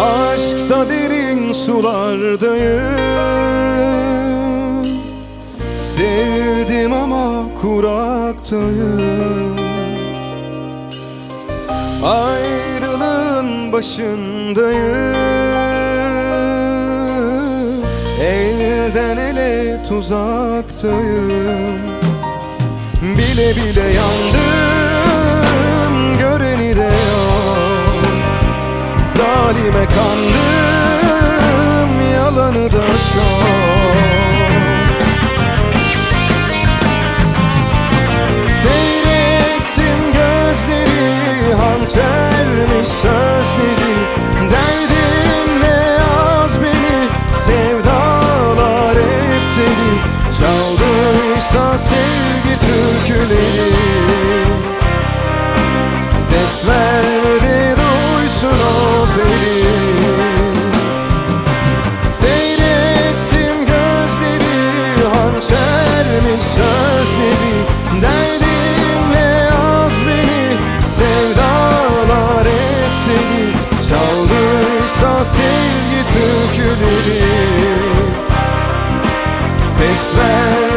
Aşkta derin sulardayım Sevdim ama kuraktayım Ayrılığın başındayım. Elden ele tuzaktayım. Bile bile yandım gözleri Hançermiş sözleri Derdimle yaz beni? Sevdalar hep deli. Çaldıysa sevgi türküleri. Ses ver de duysun o peri Ses ver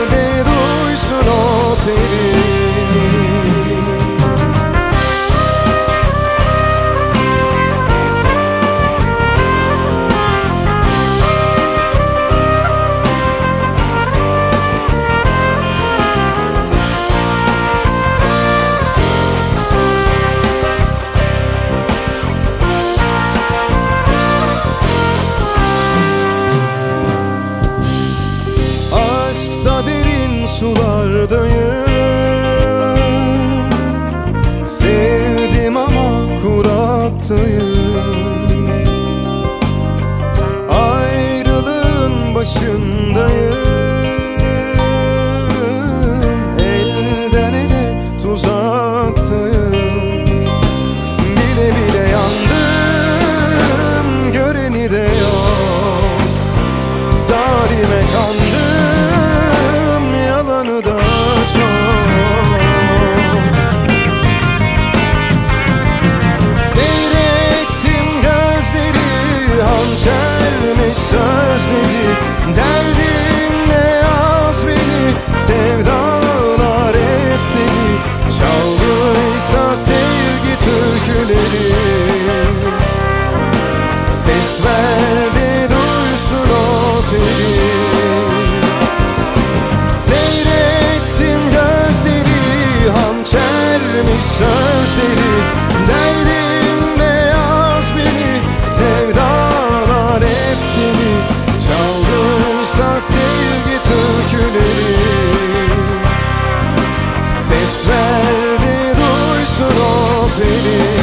Ayrılığın başındayım Hançermiş sözleri? Derdimle yaz beni? Sevdalar hep deli Çaldıysa sevgi türküleri. Ses ver de duysun o peri